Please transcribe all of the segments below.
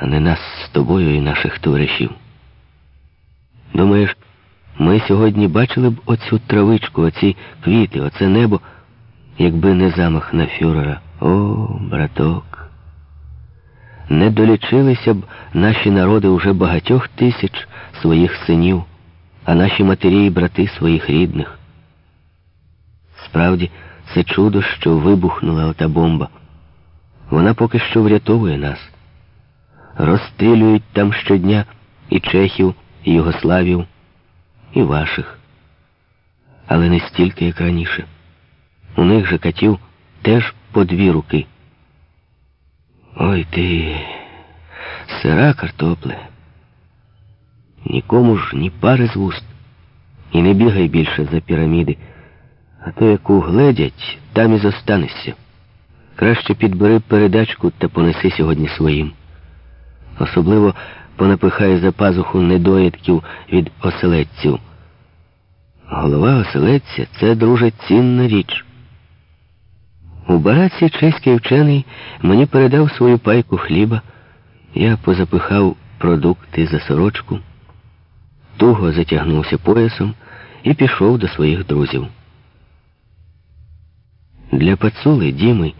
а не нас з тобою і наших товаришів. Думаєш, ми сьогодні бачили б оцю травичку, оці квіти, оце небо, якби не замах на фюрера. О, браток. Не долічилися б наші народи уже багатьох тисяч своїх синів, а наші матері і брати своїх рідних. Справді, це чудо, що вибухнула ота бомба. Вона поки що врятовує нас. Розстрілюють там щодня і чехів, і югославів, і ваших. Але не стільки, як раніше. У них же катів теж по дві руки. Ой ти, сира картопле. Нікому ж ні пари з вуст. І не бігай більше за піраміди, а то яку гледять, там і зостанешся. Краще підбери передачку та понеси сьогодні своїм. Особливо понапихай за пазуху недоїдків від оселедців. Голова оселедця це дуже цінна річ. У бараці чеський вчений мені передав свою пайку хліба. Я позапихав продукти за сорочку, туго затягнувся поясом і пішов до своїх друзів. Для пацули, Діми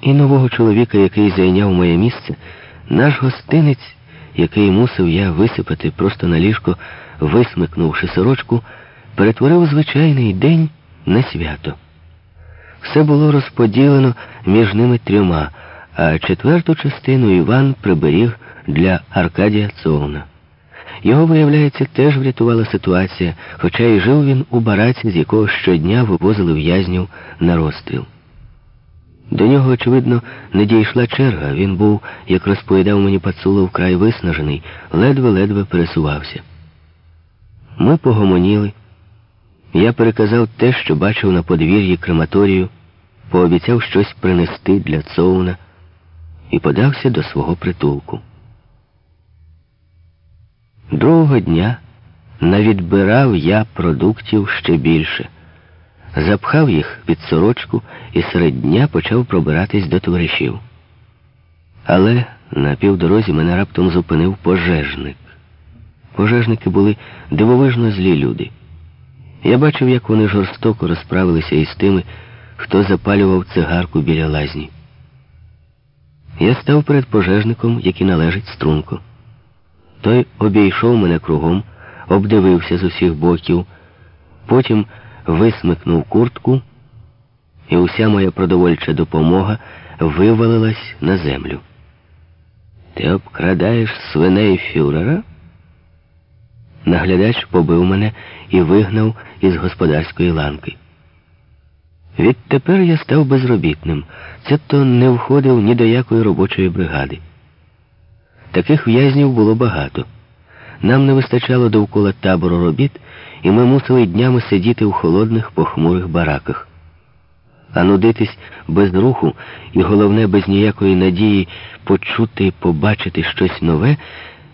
і нового чоловіка, який зайняв моє місце, наш гостинець, який мусив я висипати просто на ліжко, висмикнувши сорочку, перетворив звичайний день на свято. Все було розподілено між ними трьома, а четверту частину Іван приберіг для Аркадія Цовна. Його, виявляється, теж врятувала ситуація, хоча й жив він у бараці, з якого щодня вивозили в'язнів на розстріл. До нього, очевидно, не дійшла черга. Він був, як розповідав мені Пацулов, вкрай виснажений, ледве-ледве пересувався. Ми погомоніли. Я переказав те, що бачив на подвір'ї крематорію, пообіцяв щось принести для Цоуна і подався до свого притулку. Другого дня навідбирав я продуктів ще більше, запхав їх під сорочку і серед дня почав пробиратись до товаришів. Але на півдорозі мене раптом зупинив пожежник. Пожежники були дивовижно злі люди. Я бачив, як вони жорстоко розправилися із тими, хто запалював цигарку біля лазні. Я став перед пожежником, який належить струнко. Той обійшов мене кругом, обдивився з усіх боків, потім висмикнув куртку, і уся моя продовольча допомога вивалилась на землю. Ти обкрадаєш свиней фюрера? Наглядач побив мене і вигнав із господарської ланки. Відтепер я став безробітним, це то не входив ні до якої робочої бригади. Таких в'язнів було багато. Нам не вистачало довкола табору робіт, і ми мусили днями сидіти у холодних похмурих бараках. А нудитись без руху і, головне, без ніякої надії почути побачити щось нове,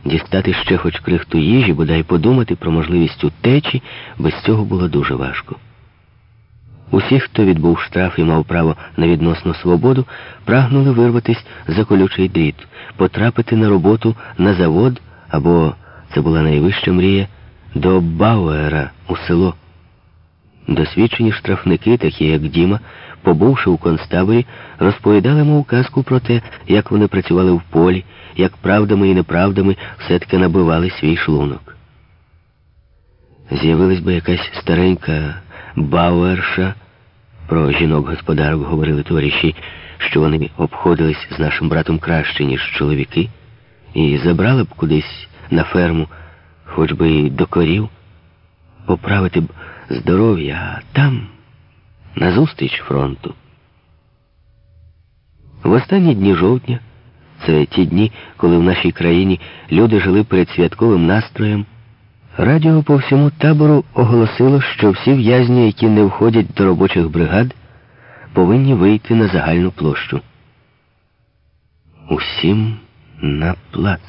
дістати ще хоч крихту їжі, бодай подумати про можливість утечі, без цього було дуже важко. Усі, хто відбув штраф і мав право на відносну свободу, прагнули вирватися за колючий дріт, потрапити на роботу на завод або, це була найвища мрія, до Бауера у село. Досвідчені штрафники, такі як Діма, побувши у концтаборі, розповідали мов казку про те, як вони працювали в полі, як правдами і неправдами все-таки набивали свій шлунок. З'явилась би якась старенька Бауерша, про жінок-господарок говорили товариші, що вони обходились з нашим братом краще, ніж чоловіки, і забрали б кудись на ферму, хоч би і до корів, поправити б здоров'я, а там, назустріч фронту. В останні дні жовтня, це ті дні, коли в нашій країні люди жили перед святковим настроєм. Радіо по всьому табору оголосило, що всі в'язні, які не входять до робочих бригад, повинні вийти на загальну площу. Усім на плац.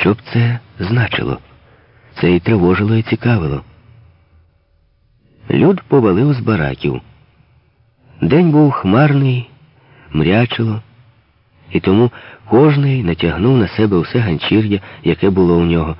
Що б це значило? Це і тривожило, і цікавило. Люд повалив з бараків. День був хмарний, мрячило. І тому кожний натягнув на себе усе ганчір'я, яке було у нього.